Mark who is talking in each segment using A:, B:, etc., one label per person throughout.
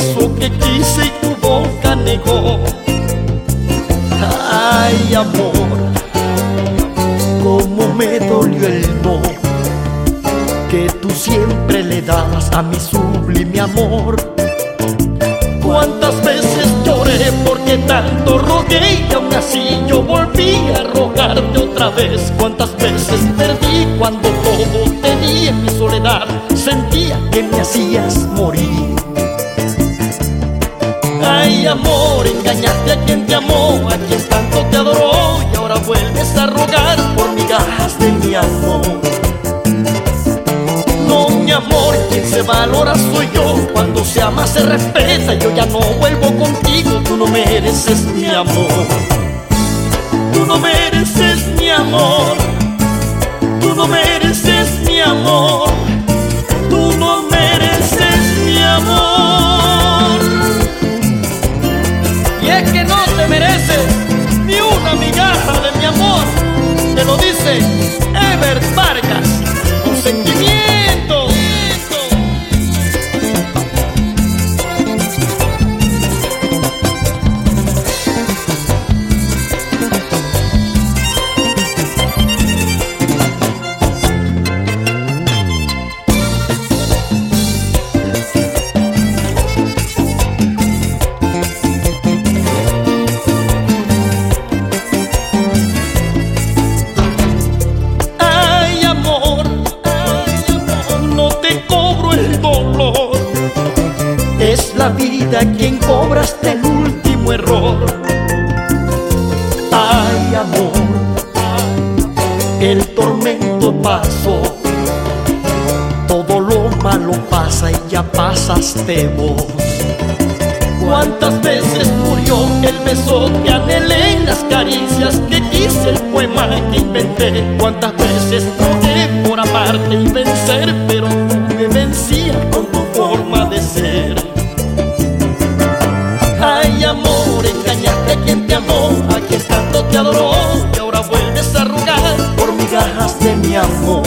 A: eso que quise y tu boca negó. Ay, amor, cómo me dolió el no que tú siempre le das a mi sublime amor. Cuántas veces lloré porque tanto rogué y aún así yo volví a rogarte otra vez. Cuántas veces perdí cuando todo tenía mi soledad, sentía que me hacías morir amor, engañaste a quien te amó, a quien tanto te adoró y ahora vuelves a rogar por migajas de mi amor. No, mi amor, quien se valora soy yo, cuando se ama se respeta, yo ya no vuelvo contigo, tú no mereces mi amor. Tú no mereces mi amor, tú no mereces la vida quien cobra hasta el último error. Ay amor, el tormento pasó. Todo lo malo pasa y ya pasaste vos. ¿Cuántas veces murió el beso que anhelé las caricias que quise el poema que inventé? ¿Cuántas veces rogué por amarte y vencer? Pero amó, a quien tanto te adoró y ahora vuelves a rogar por migajas de mi amor.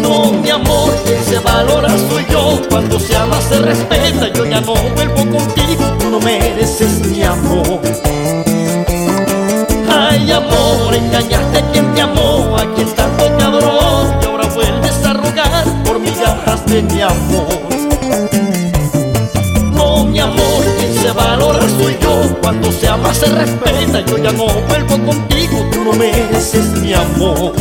A: No, mi amor, quien se valora soy yo. Cuando se ama se respeta, yo ya no vuelvo contigo, tú no mereces mi amor. Ay, amor, engañaste se respeta, yo ya no vuelvo contigo, tú no mereces mi amor.